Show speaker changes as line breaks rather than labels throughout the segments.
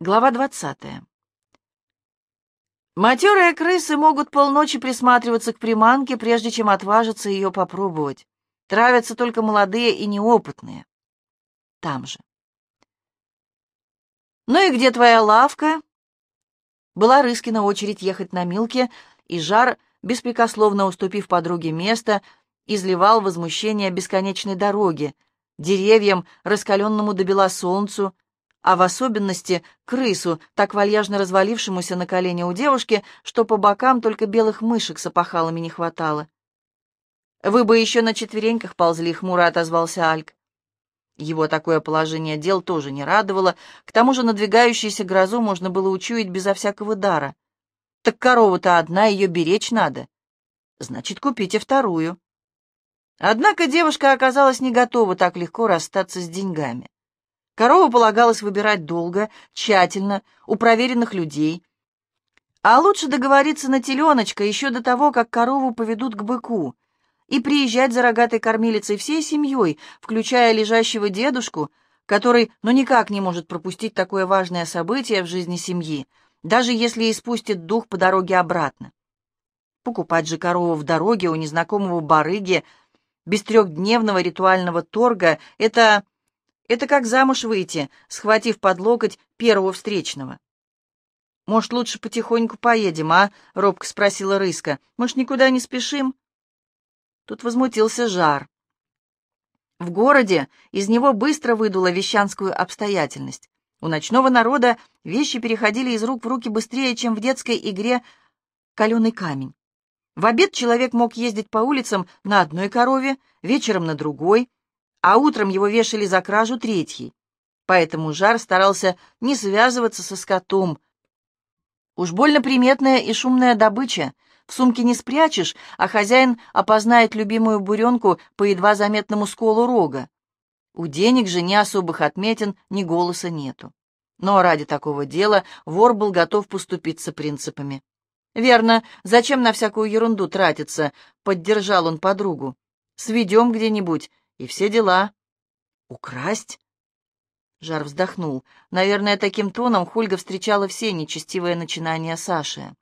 Глава двадцатая. Матерые крысы могут полночи присматриваться к приманке, прежде чем отважиться ее попробовать. Травятся только молодые и неопытные. Там же. «Ну и где твоя лавка?» Была Рыскина очередь ехать на Милке, и Жар, беспрекословно уступив подруге место, изливал возмущение бесконечной дороги, деревьям, раскаленному до бела солнцу, а в особенности крысу, так вальяжно развалившемуся на колене у девушки, что по бокам только белых мышек с опахалами не хватало. «Вы бы еще на четвереньках ползли», — хмуро отозвался Альк. Его такое положение дел тоже не радовало, к тому же надвигающуюся грозу можно было учуять безо всякого дара. Так корова-то одна, ее беречь надо. Значит, купите вторую. Однако девушка оказалась не готова так легко расстаться с деньгами. Корову полагалось выбирать долго, тщательно, у проверенных людей. А лучше договориться на теленочка еще до того, как корову поведут к быку, и приезжать за рогатой кормилицей всей семьей, включая лежащего дедушку, который ну никак не может пропустить такое важное событие в жизни семьи, даже если и спустит дух по дороге обратно. Покупать же корову в дороге у незнакомого барыги без трехдневного ритуального торга — это это как замуж выйти, схватив под локоть первого встречного. «Может, лучше потихоньку поедем, а?» — робко спросила Рыска. «Мы ж никуда не спешим». Тут возмутился Жар. В городе из него быстро выдуло вещанскую обстоятельность. У ночного народа вещи переходили из рук в руки быстрее, чем в детской игре «Каленый камень». В обед человек мог ездить по улицам на одной корове, вечером на другой, а утром его вешали за кражу третьей. Поэтому Жар старался не связываться со скотом. Уж больно приметная и шумная добыча. В сумке не спрячешь, а хозяин опознает любимую буренку по едва заметному сколу рога. У денег же ни особых отметин, ни голоса нету. Но ради такого дела вор был готов поступиться принципами. «Верно, зачем на всякую ерунду тратиться?» — поддержал он подругу. «Сведем где-нибудь, и все дела. Украсть? Жар вздохнул. Наверное, таким тоном Хульга встречала все нечестивые начинания Саши.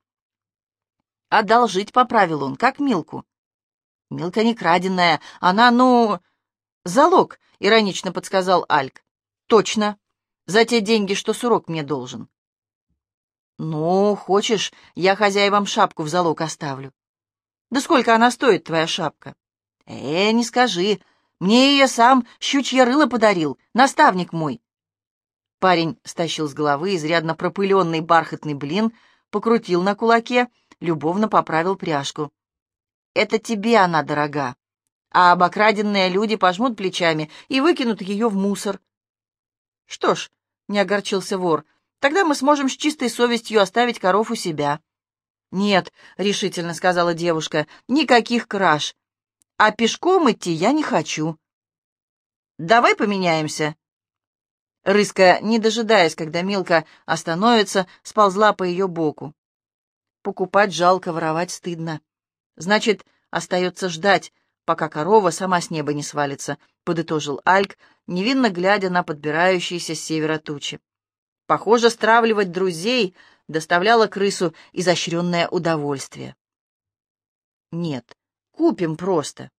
«Одолжить», — поправил он, — «как Милку». «Милка не краденая, она, ну...» «Залог», — иронично подсказал Альк. «Точно. За те деньги, что Сурок мне должен». «Ну, хочешь, я хозяевам шапку в залог оставлю». «Да сколько она стоит, твоя шапка?» «Э, не скажи. Мне ее сам щучье рыло подарил, наставник мой. Парень стащил с головы изрядно пропыленный бархатный блин, покрутил на кулаке, любовно поправил пряжку. «Это тебе она дорога, а обокраденные люди пожмут плечами и выкинут ее в мусор». «Что ж», — не огорчился вор, — «тогда мы сможем с чистой совестью оставить коров у себя». «Нет», — решительно сказала девушка, — «никаких краж а пешком идти я не хочу. Давай поменяемся. Рыска, не дожидаясь, когда Милка остановится, сползла по ее боку. Покупать жалко, воровать стыдно. Значит, остается ждать, пока корова сама с неба не свалится, подытожил Альк, невинно глядя на подбирающиеся с севера тучи. Похоже, стравливать друзей доставляло крысу изощренное удовольствие. Нет, Купим просто.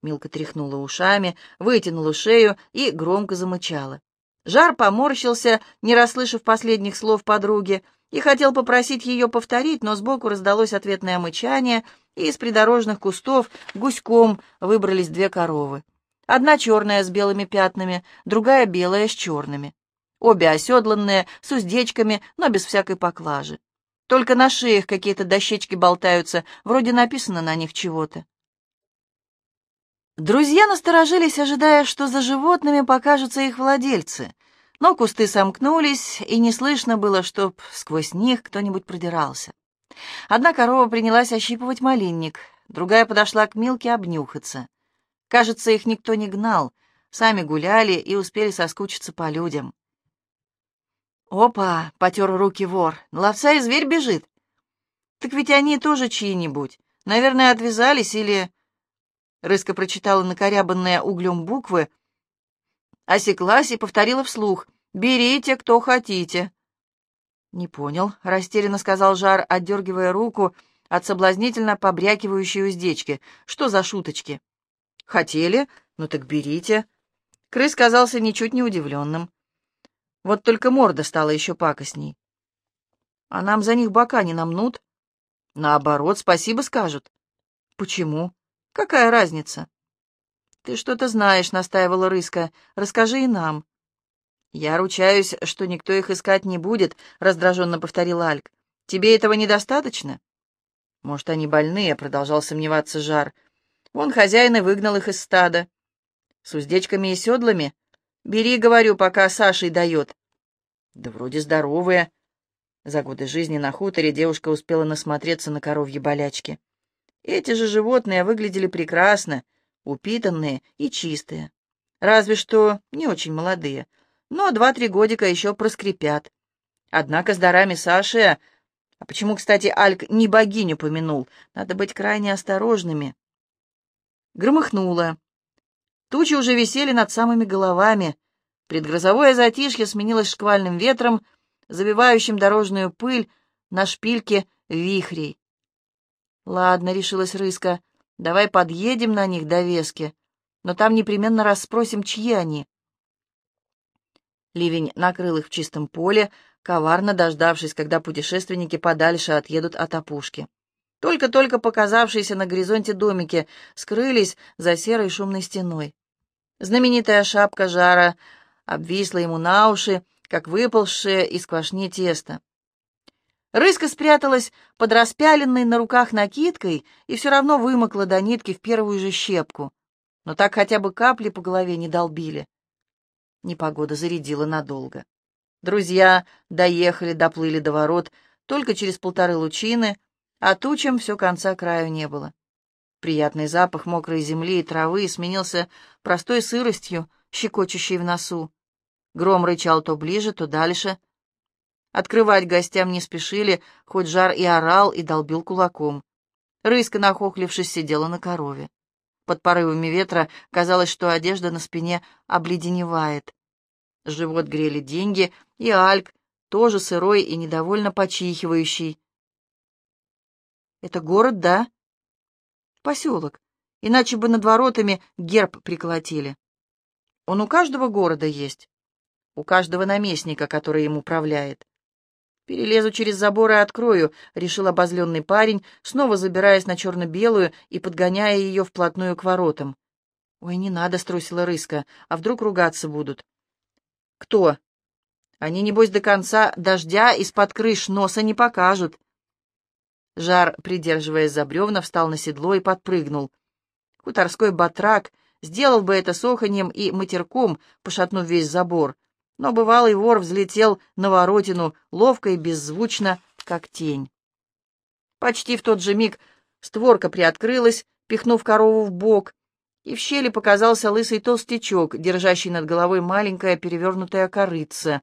Милка тряхнула ушами, вытянула шею и громко замычала. Жар поморщился, не расслышав последних слов подруги, и хотел попросить ее повторить, но сбоку раздалось ответное мычание, и из придорожных кустов гуськом выбрались две коровы. Одна черная с белыми пятнами, другая белая с черными. Обе оседланные, с уздечками, но без всякой поклажи. Только на шеях какие-то дощечки болтаются, вроде написано на них чего-то. Друзья насторожились, ожидая, что за животными покажутся их владельцы, но кусты сомкнулись, и не слышно было, чтоб сквозь них кто-нибудь продирался. Одна корова принялась ощипывать малинник, другая подошла к Милке обнюхаться. Кажется, их никто не гнал, сами гуляли и успели соскучиться по людям. «Опа!» — потер руки вор. «На ловца и зверь бежит!» «Так ведь они тоже чьи-нибудь. Наверное, отвязались или...» Рыска прочитала накорябанные углем буквы, осеклась и повторила вслух. Берите, кто хотите». «Не понял», — растерянно сказал Жар, отдергивая руку от соблазнительно побрякивающей уздечки. «Что за шуточки?» «Хотели? Ну так берите». Крыс казался ничуть не удивленным. Вот только морда стала еще пакостней. «А нам за них бока не намнут?» «Наоборот, спасибо скажут». «Почему? Какая разница?» «Ты что-то знаешь», — настаивала Рыска. «Расскажи и нам». «Я ручаюсь, что никто их искать не будет», — раздраженно повторил Альк. «Тебе этого недостаточно?» «Может, они больные», — продолжал сомневаться Жар. «Вон хозяин и выгнал их из стада». «С уздечками и седлами? Бери, говорю, пока Сашей дает». «Да вроде здоровые». За годы жизни на хуторе девушка успела насмотреться на коровьи болячки. Эти же животные выглядели прекрасно, упитанные и чистые. Разве что не очень молодые, но два-три годика еще проскрипят. Однако с дарами Саши... А почему, кстати, Альк не богиню помянул? Надо быть крайне осторожными. Громыхнуло. Тучи уже висели над самыми головами. Предгрозовое затишье сменилось шквальным ветром, завивающим дорожную пыль на шпильке вихрей. «Ладно», — решилась Рыска, — «давай подъедем на них до Вески, но там непременно расспросим, чьи они». Ливень накрыл их в чистом поле, коварно дождавшись, когда путешественники подальше отъедут от опушки. Только-только показавшиеся на горизонте домики скрылись за серой шумной стеной. Знаменитая шапка жара обвисла ему на уши, как выползшее из квашни тесто. Рыска спряталась под распяленной на руках накидкой и все равно вымокла до нитки в первую же щепку. Но так хотя бы капли по голове не долбили. Непогода зарядила надолго. Друзья доехали, доплыли до ворот только через полторы лучины, а тучам все конца краю не было. Приятный запах мокрой земли и травы сменился простой сыростью, щекочущей в носу. Гром рычал то ближе, то дальше. Открывать гостям не спешили, хоть жар и орал, и долбил кулаком. Рыска, нахохлившись, сидела на корове. Под порывами ветра казалось, что одежда на спине обледеневает. Живот грели деньги, и Альк, тоже сырой и недовольно почихивающий. «Это город, да?» «Поселок. Иначе бы над воротами герб приколотили. Он у каждого города есть, у каждого наместника, который им управляет. «Перелезу через забор и открою», — решил обозленный парень, снова забираясь на черно-белую и подгоняя ее вплотную к воротам. «Ой, не надо», — струсила рыска, — «а вдруг ругаться будут?» «Кто?» «Они, небось, до конца дождя из-под крыш носа не покажут». Жар, придерживаясь за бревна, встал на седло и подпрыгнул. Хуторской батрак сделал бы это соханьем и матерком, пошатнув весь забор, но бывалый вор взлетел на воротину ловко и беззвучно, как тень. Почти в тот же миг створка приоткрылась, пихнув корову в бок, и в щели показался лысый толстячок, держащий над головой маленькое перевернутое корыце.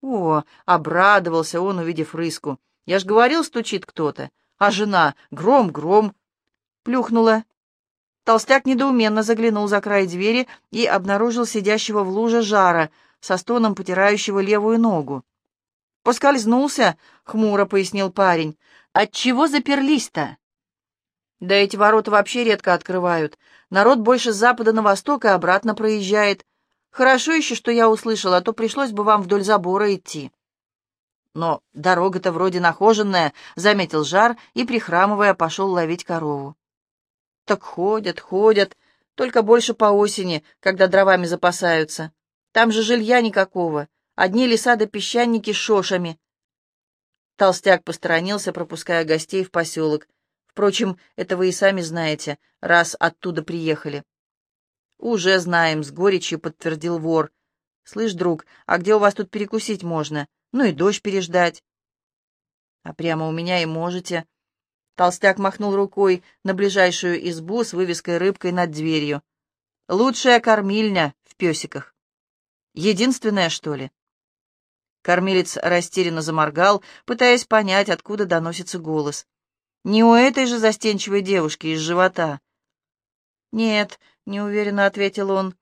О, обрадовался он, увидев рыску. Я ж говорил, стучит кто-то. А жена гром-гром плюхнула. Толстяк недоуменно заглянул за край двери и обнаружил сидящего в луже жара — со стоном потирающего левую ногу. «Поскользнулся», — хмуро пояснил парень. «Отчего заперлись-то?» «Да эти ворота вообще редко открывают. Народ больше с запада на восток и обратно проезжает. Хорошо еще, что я услышал, а то пришлось бы вам вдоль забора идти». «Но дорога-то вроде нахоженная», — заметил Жар и, прихрамывая, пошел ловить корову. «Так ходят, ходят, только больше по осени, когда дровами запасаются. Там же жилья никакого, одни леса да песчаники с шошами. Толстяк посторонился, пропуская гостей в поселок. Впрочем, это вы и сами знаете, раз оттуда приехали. «Уже знаем», — с горечью подтвердил вор. «Слышь, друг, а где у вас тут перекусить можно? Ну и дождь переждать». «А прямо у меня и можете». Толстяк махнул рукой на ближайшую избу с вывеской рыбкой над дверью. «Лучшая кормильня в песиках». Единственное, что ли?» Кормилец растерянно заморгал, пытаясь понять, откуда доносится голос. «Не у этой же застенчивой девушки из живота?» «Нет», — неуверенно ответил он.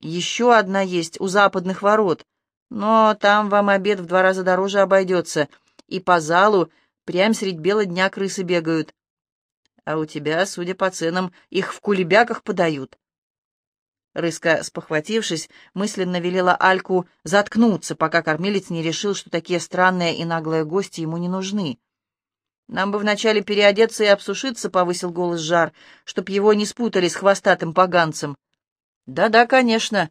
«Еще одна есть у западных ворот, Но там вам обед в два раза дороже обойдется, и по залу прям средь бела дня крысы бегают. А у тебя, судя по ценам, их в кулебяках подают. Рыска, спохватившись, мысленно велела Альку заткнуться, пока кормилец не решил, что такие странные и наглые гости ему не нужны. «Нам бы вначале переодеться и обсушиться», — повысил голос Жар, чтоб его не спутали с хвостатым поганцем. «Да-да, конечно».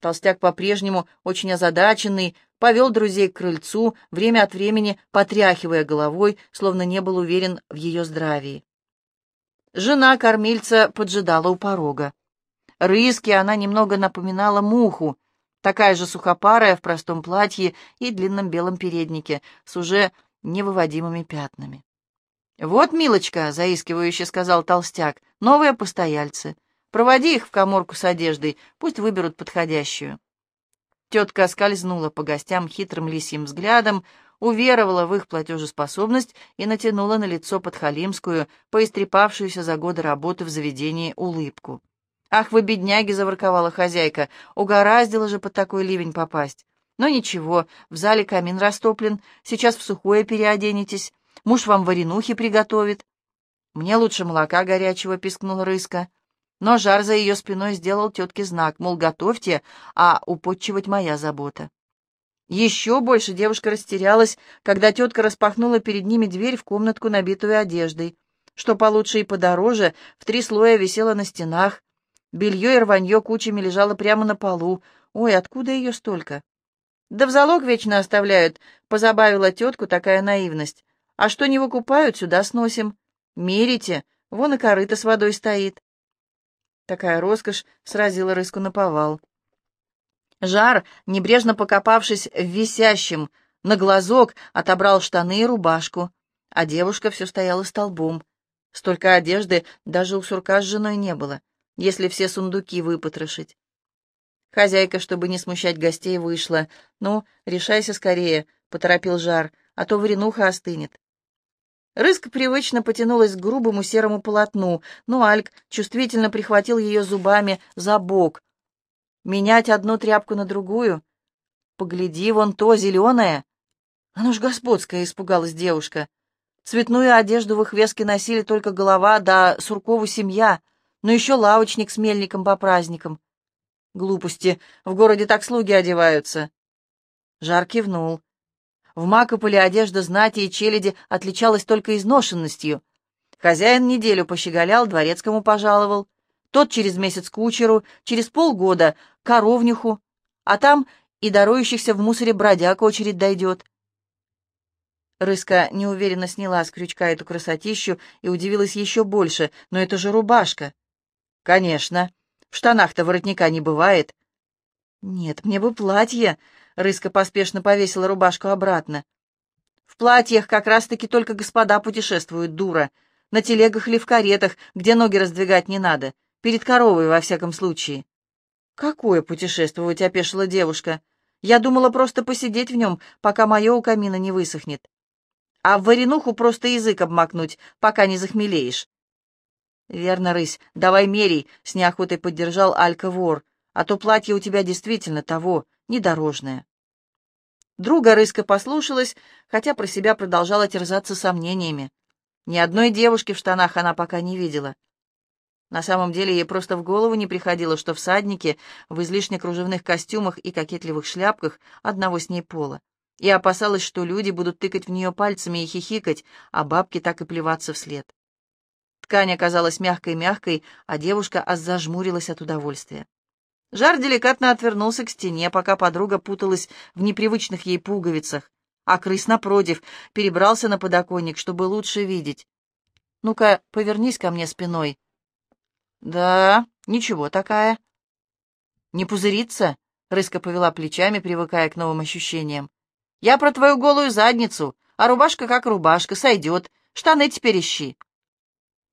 Толстяк по-прежнему, очень озадаченный, повел друзей к крыльцу, время от времени потряхивая головой, словно не был уверен в ее здравии. Жена кормильца поджидала у порога. Рыски она немного напоминала муху, такая же сухопарая в простом платье и длинном белом переднике, с уже невыводимыми пятнами. «Вот, милочка», — заискивающе сказал толстяк, — «новые постояльцы. Проводи их в коморку с одеждой, пусть выберут подходящую». Тетка скользнула по гостям хитрым лисьим взглядом, уверовала в их платежеспособность и натянула на лицо подхалимскую, поистрепавшуюся за годы работы в заведении, улыбку. «Ах вы, бедняги!» — заворковала хозяйка. «Угораздило же под такой ливень попасть. Но ничего, в зале камин растоплен, сейчас в сухое переоденетесь, муж вам варенухи приготовит». «Мне лучше молока горячего», — пискнула рыска. Но жар за ее спиной сделал тетке знак, мол, готовьте, а употчивать моя забота. Еще больше девушка растерялась, когда тетка распахнула перед ними дверь в комнатку, набитую одеждой. Что получше и подороже, в три слоя висело на стенах, Белье и рванье кучами лежало прямо на полу. Ой, откуда ее столько? Да в залог вечно оставляют, позабавила тетку такая наивность. А что не выкупают, сюда сносим. Мерите, вон и корыто с водой стоит. Такая роскошь сразила рыску на повал. Жар, небрежно покопавшись в висящем на глазок, отобрал штаны и рубашку, а девушка все стояла столбом. Столько одежды даже у сурка с женой не было если все сундуки выпотрошить. Хозяйка, чтобы не смущать гостей, вышла. «Ну, решайся скорее», — поторопил жар, — «а то варенуха остынет». Рыск привычно потянулась к грубому серому полотну, но Альк чувствительно прихватил ее зубами за бок. «Менять одну тряпку на другую? Погляди, вон то, зеленое!» «Оно ж господское!» — испугалась девушка. Цветную одежду в их веске носили только голова да Суркову семья — но еще лавочник с мельником по праздникам. Глупости, в городе так слуги одеваются. Жар кивнул. В Макополе одежда знати и челяди отличалась только изношенностью. Хозяин неделю пощеголял, дворецкому пожаловал. Тот через месяц кучеру, через полгода коровнюху, а там и дарующихся в мусоре бродяг очередь дойдет. Рыска неуверенно сняла с крючка эту красотищу и удивилась еще больше. Но это же рубашка. «Конечно. В штанах-то воротника не бывает». «Нет, мне бы платье», — Рыска поспешно повесила рубашку обратно. «В платьях как раз-таки только господа путешествуют, дура. На телегах или в каретах, где ноги раздвигать не надо. Перед коровой, во всяком случае». «Какое путешествовать?» — опешила девушка. «Я думала просто посидеть в нем, пока мое у камина не высохнет. А в варенуху просто язык обмакнуть, пока не захмелеешь. «Верно, рысь, давай мерей», — с неохотой поддержал Алька вор, «а то платье у тебя действительно того, недорожное». Друга рыска послушалась, хотя про себя продолжала терзаться сомнениями. Ни одной девушки в штанах она пока не видела. На самом деле ей просто в голову не приходило, что всадники в излишне кружевных костюмах и кокетливых шляпках одного с ней пола, и опасалась, что люди будут тыкать в нее пальцами и хихикать, а бабки так и плеваться вслед. Ткань оказалась мягкой-мягкой, а девушка аж зажмурилась от удовольствия. Жар деликатно отвернулся к стене, пока подруга путалась в непривычных ей пуговицах, а крыс, напротив, перебрался на подоконник, чтобы лучше видеть. «Ну-ка, повернись ко мне спиной». «Да, ничего такая». «Не пузыриться?» — Рыска повела плечами, привыкая к новым ощущениям. «Я про твою голую задницу, а рубашка как рубашка, сойдет. Штаны теперь ищи».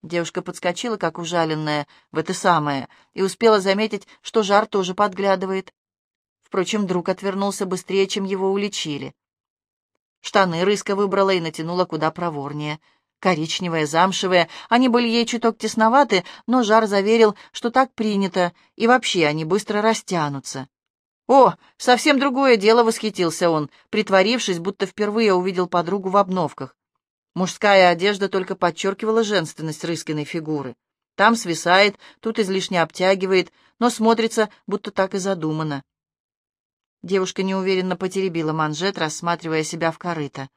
Девушка подскочила, как ужаленная, в это самое, и успела заметить, что жар тоже подглядывает. Впрочем, друг отвернулся быстрее, чем его уличили. Штаны рыска выбрала и натянула куда проворнее. Коричневые, замшевые, они были ей чуток тесноваты, но жар заверил, что так принято, и вообще они быстро растянутся. «О, совсем другое дело!» — восхитился он, притворившись, будто впервые увидел подругу в обновках. Мужская одежда только подчеркивала женственность Рыскиной фигуры. Там свисает, тут излишне обтягивает, но смотрится, будто так и задумано. Девушка неуверенно потеребила манжет, рассматривая себя в корыто.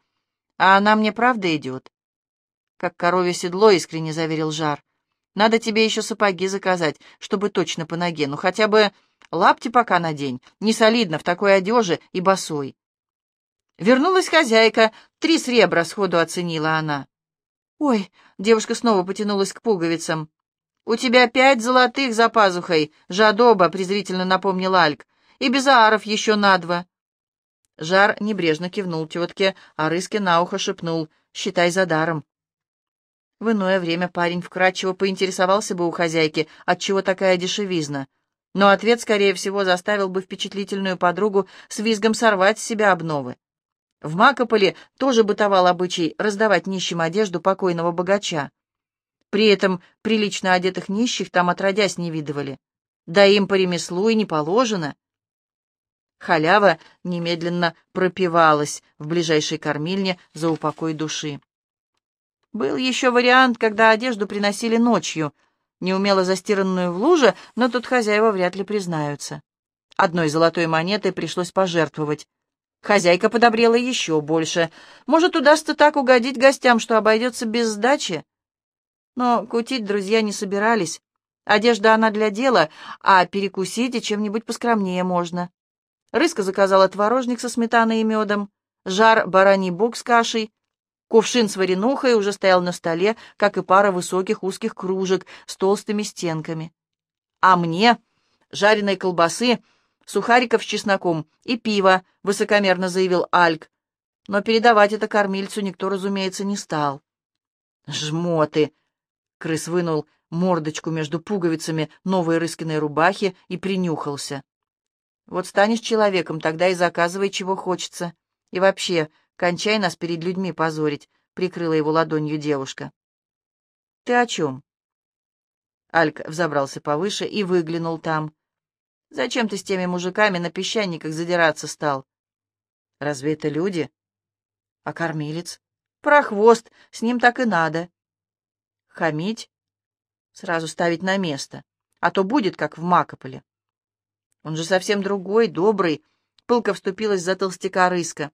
«А она мне правда идет?» «Как коровье седло», — искренне заверил Жар. «Надо тебе еще сапоги заказать, чтобы точно по ноге, ну хотя бы лапти пока надень, не солидно в такой одежде и босой». Вернулась хозяйка, три сребра сходу оценила она. «Ой!» — девушка снова потянулась к пуговицам. «У тебя пять золотых за пазухой, жадоба!» — презрительно напомнил Альк. «И безааров еще на два!» Жар небрежно кивнул тетке, а Рыске на ухо шепнул «Считай за даром». В иное время парень вкратчиво поинтересовался бы у хозяйки, отчего такая дешевизна, но ответ, скорее всего, заставил бы впечатлительную подругу с визгом сорвать с себя обновы. В Макополе тоже бытовал обычай раздавать нищим одежду покойного богача. При этом прилично одетых нищих там отродясь не видывали. Да им по ремеслу и не положено. Халява немедленно пропивалась в ближайшей кормильне за упокой души. Был еще вариант, когда одежду приносили ночью, неумело застиранную в луже, но тут хозяева вряд ли признаются. Одной золотой монетой пришлось пожертвовать. Хозяйка подобрела еще больше. Может, удастся так угодить гостям, что обойдется без сдачи? Но кутить друзья не собирались. Одежда она для дела, а перекусить и чем-нибудь поскромнее можно. Рыска заказала творожник со сметаной и медом, жар бараний бок с кашей. Кувшин с варенухой уже стоял на столе, как и пара высоких узких кружек с толстыми стенками. А мне жареной колбасы сухариков с чесноком и пиво», — высокомерно заявил Альк. Но передавать это кормильцу никто, разумеется, не стал. «Жмоты!» — крыс вынул мордочку между пуговицами новой рыскиной рубахи и принюхался. «Вот станешь человеком, тогда и заказывай, чего хочется. И вообще, кончай нас перед людьми позорить», — прикрыла его ладонью девушка. «Ты о чем?» Альк взобрался повыше и выглянул там. Зачем ты с теми мужиками на песчаниках задираться стал? Разве это люди? А кормилец? Прохвост, с ним так и надо. Хамить? Сразу ставить на место, а то будет, как в Макополе. Он же совсем другой, добрый. Пылка вступилась за толстяка рыска.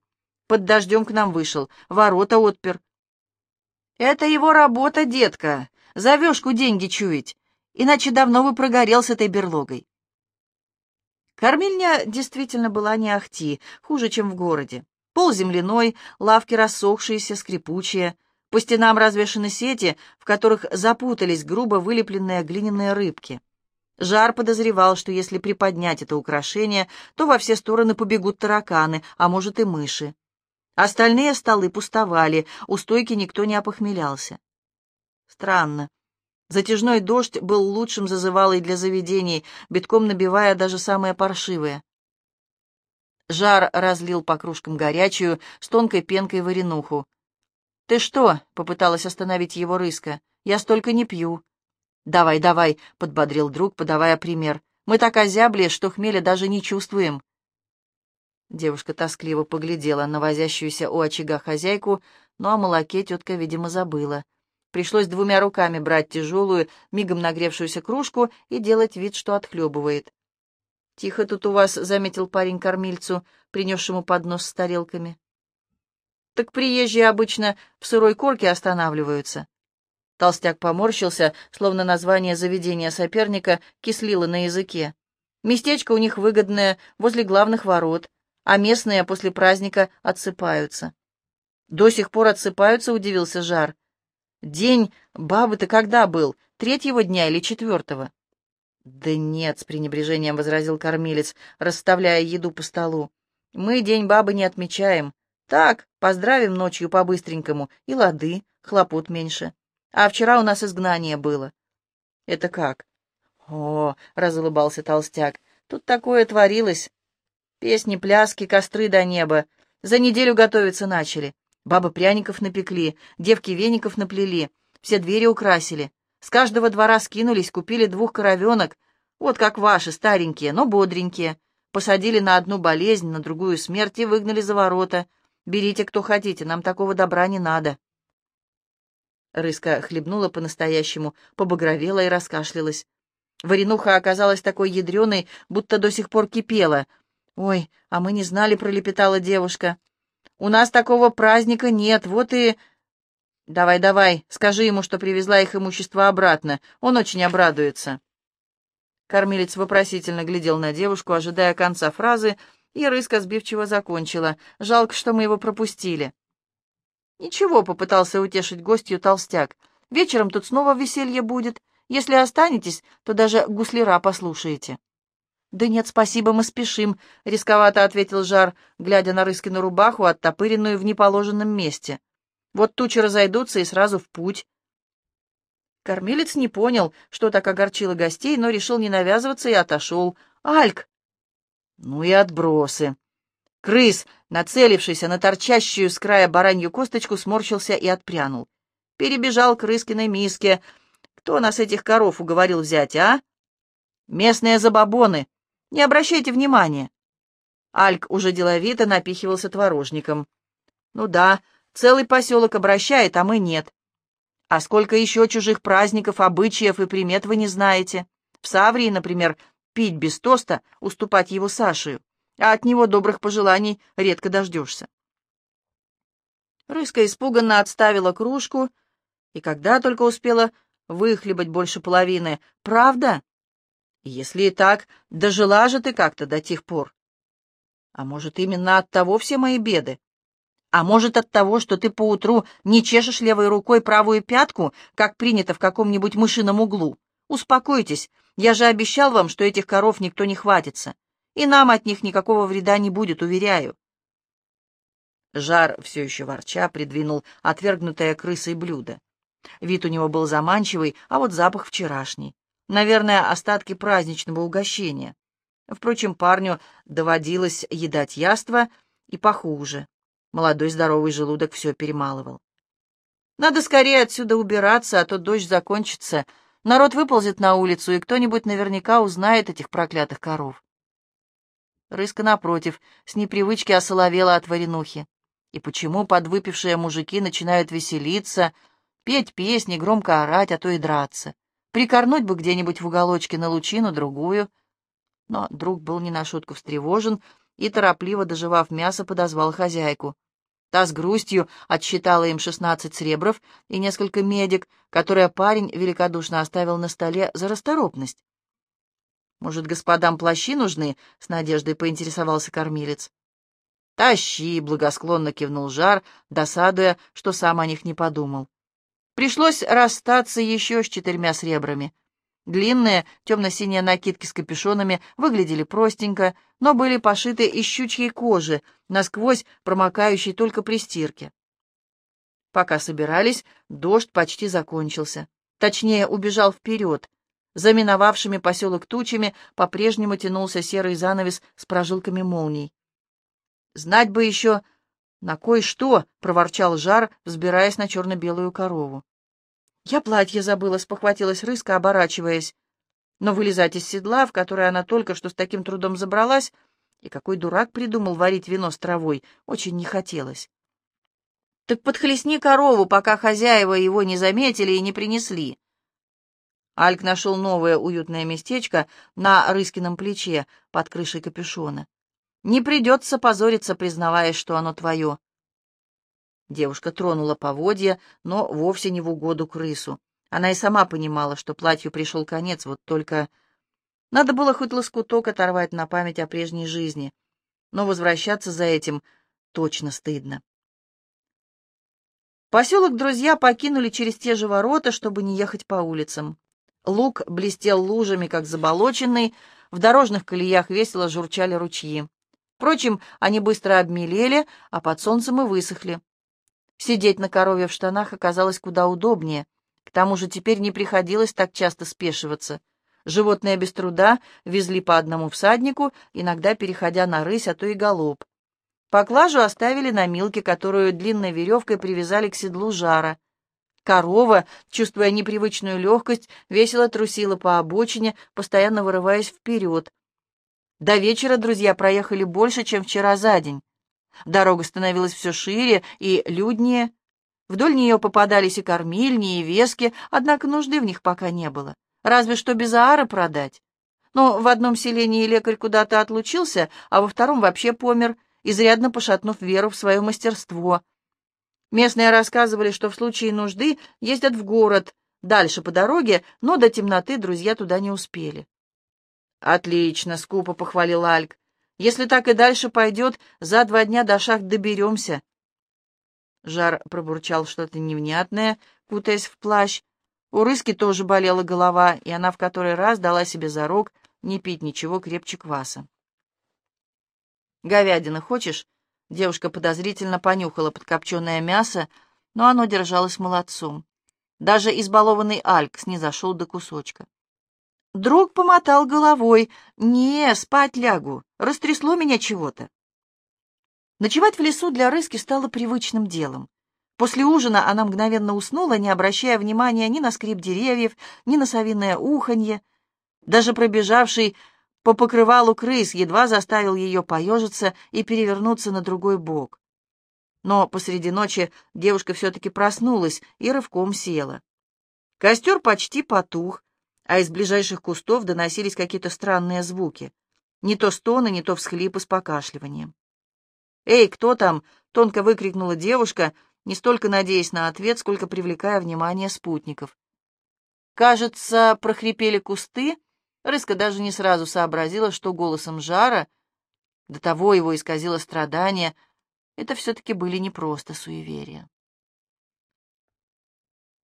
Под дождем к нам вышел, ворота отпер. Это его работа, детка, завешку деньги чуять, иначе давно бы прогорел с этой берлогой. Кормильня действительно была не ахти, хуже, чем в городе. Пол земляной, лавки рассохшиеся, скрипучие. По стенам развешаны сети, в которых запутались грубо вылепленные глиняные рыбки. Жар подозревал, что если приподнять это украшение, то во все стороны побегут тараканы, а может и мыши. Остальные столы пустовали, у стойки никто не опохмелялся. Странно. Затяжной дождь был лучшим зазывалой для заведений, битком набивая даже самые паршивые. Жар разлил по кружкам горячую, с тонкой пенкой варенуху. «Ты что?» — попыталась остановить его рыска. «Я столько не пью». «Давай, давай», — подбодрил друг, подавая пример. «Мы так озябли, что хмеля даже не чувствуем». Девушка тоскливо поглядела на возящуюся у очага хозяйку, но о молоке тетка, видимо, забыла. Пришлось двумя руками брать тяжелую, мигом нагревшуюся кружку и делать вид, что отхлебывает. «Тихо тут у вас», — заметил парень кормильцу, принесшему поднос с тарелками. «Так приезжие обычно в сырой корке останавливаются». Толстяк поморщился, словно название заведения соперника кислило на языке. Местечко у них выгодное, возле главных ворот, а местные после праздника отсыпаются. «До сих пор отсыпаются?» — удивился Жар. День бабы-то когда был? Третьего дня или четвертого? Да нет, с пренебрежением возразил кормилец, расставляя еду по столу. Мы день бабы не отмечаем. Так, поздравим ночью по-быстренькому, и лады, хлопот меньше. А вчера у нас изгнание было. Это как? О, разулыбался толстяк, тут такое творилось. Песни, пляски, костры до неба. За неделю готовиться начали. Бабы пряников напекли, девки веников наплели, все двери украсили. С каждого двора скинулись, купили двух коровенок, вот как ваши, старенькие, но бодренькие. посадили на одну болезнь, на другую смерть и выгнали за ворота. Берите, кто хотите, нам такого добра не надо. Рыска хлебнула по-настоящему, побагровела и раскашлялась. Варенуха оказалась такой ядреной, будто до сих пор кипела. «Ой, а мы не знали», — пролепетала девушка. «У нас такого праздника нет, вот и...» «Давай, давай, скажи ему, что привезла их имущество обратно. Он очень обрадуется». Кормилец вопросительно глядел на девушку, ожидая конца фразы, и рыска сбивчиво закончила. «Жалко, что мы его пропустили». «Ничего», — попытался утешить гостью толстяк. «Вечером тут снова веселье будет. Если останетесь, то даже гусляра послушаете». «Да нет, спасибо, мы спешим», — рисковато ответил Жар, глядя на Рыскину рубаху, оттопыренную в неположенном месте. «Вот тучи разойдутся и сразу в путь». Кормилец не понял, что так огорчило гостей, но решил не навязываться и отошел. «Альк!» Ну и отбросы. Крыс, нацелившийся на торчащую с края баранью косточку, сморщился и отпрянул. Перебежал к Рыскиной миске. Кто нас этих коров уговорил взять, а? Местные забабоны. Не обращайте внимания. Альк уже деловито напихивался творожником. Ну да, целый поселок обращает, а мы нет. А сколько еще чужих праздников, обычаев и примет вы не знаете? В Саврии, например, пить без тоста, уступать его Сашею, а от него добрых пожеланий редко дождешься. Рыска испуганно отставила кружку, и когда только успела выхлебать больше половины. «Правда? Если и так, дожила же ты как-то до тех пор. А может, именно от того все мои беды? А может, от того, что ты поутру не чешешь левой рукой правую пятку, как принято в каком-нибудь мышином углу? Успокойтесь, я же обещал вам, что этих коров никто не хватится, и нам от них никакого вреда не будет, уверяю. Жар, все еще ворча, придвинул отвергнутое крысой блюдо. Вид у него был заманчивый, а вот запах вчерашний. Наверное, остатки праздничного угощения. Впрочем, парню доводилось едать яства и похуже. Молодой здоровый желудок все перемалывал. Надо скорее отсюда убираться, а то дождь закончится. Народ выползет на улицу, и кто-нибудь наверняка узнает этих проклятых коров. Рыска, напротив, с непривычки осоловела от варенухи. И почему подвыпившие мужики начинают веселиться, петь песни, громко орать, а то и драться? Прикорнуть бы где-нибудь в уголочке на лучину другую. Но друг был не на шутку встревожен и, торопливо доживав мясо, подозвал хозяйку. Та с грустью отсчитала им шестнадцать сребров и несколько медик, которые парень великодушно оставил на столе за расторопность. «Может, господам плащи нужны?» — с надеждой поинтересовался кормилец. «Тащи!» — благосклонно кивнул Жар, досадуя, что сам о них не подумал. Пришлось расстаться еще с четырьмя сребрами. Длинные темно-синие накидки с капюшонами выглядели простенько, но были пошиты из щучьей кожи, насквозь промокающей только при стирке. Пока собирались, дождь почти закончился. Точнее, убежал вперед. Заминовавшими поселок тучами по-прежнему тянулся серый занавес с прожилками молний. «Знать бы еще, на кое-что!» — проворчал Жар, взбираясь на черно-белую корову. «Я платье забыла», — спохватилась рыска, оборачиваясь. Но вылезать из седла, в которое она только что с таким трудом забралась, и какой дурак придумал варить вино с травой, очень не хотелось. «Так подхлестни корову, пока хозяева его не заметили и не принесли». Альк нашел новое уютное местечко на Рыскином плече под крышей капюшона. «Не придется позориться, признаваясь, что оно твое. Девушка тронула поводья, но вовсе не в угоду крысу. Она и сама понимала, что платью пришел конец, вот только... Надо было хоть лоскуток оторвать на память о прежней жизни. Но возвращаться за этим точно стыдно. Поселок друзья покинули через те же ворота, чтобы не ехать по улицам. Луг блестел лужами, как заболоченный, в дорожных колеях весело журчали ручьи. Впрочем, они быстро обмелели, а под солнцем и высохли. Сидеть на корове в штанах оказалось куда удобнее. К тому же теперь не приходилось так часто спешиваться. Животные без труда везли по одному всаднику, иногда переходя на рысь, а то и галоп. Поклажу оставили на милке, которую длинной веревкой привязали к седлу жара. Корова, чувствуя непривычную легкость, весело трусила по обочине, постоянно вырываясь вперед. До вечера друзья проехали больше, чем вчера за день. Дорога становилась все шире и люднее. Вдоль нее попадались и кормильни, и вески, однако нужды в них пока не было. Разве что без аары продать. Но в одном селении лекарь куда-то отлучился, а во втором вообще помер, изрядно пошатнув веру в свое мастерство. Местные рассказывали, что в случае нужды ездят в город, дальше по дороге, но до темноты друзья туда не успели. «Отлично», — скупо похвалил Альк. «Если так и дальше пойдет, за два дня до шахт доберемся». Жар пробурчал что-то невнятное, кутаясь в плащ. У Рыски тоже болела голова, и она в который раз дала себе зарок не пить ничего крепче кваса. «Говядины хочешь?» Девушка подозрительно понюхала подкопченное мясо, но оно держалось молодцом. Даже избалованный Алькс не зашел до кусочка. Друг помотал головой. «Не, спать лягу. Растрясло меня чего-то». Ночевать в лесу для Рыски стало привычным делом. После ужина она мгновенно уснула, не обращая внимания ни на скрип деревьев, ни на совиное уханье. Даже пробежавший по покрывалу крыс едва заставил ее поежиться и перевернуться на другой бок. Но посреди ночи девушка все-таки проснулась и рывком села. Костер почти потух, а из ближайших кустов доносились какие-то странные звуки. Не то стоны, не то всхлипы с покашливанием. «Эй, кто там?» — тонко выкрикнула девушка, не столько надеясь на ответ, сколько привлекая внимание спутников. Кажется, прохрипели кусты, Рыска даже не сразу сообразила, что голосом жара, до того его исказило страдание, это все-таки были не просто суеверия.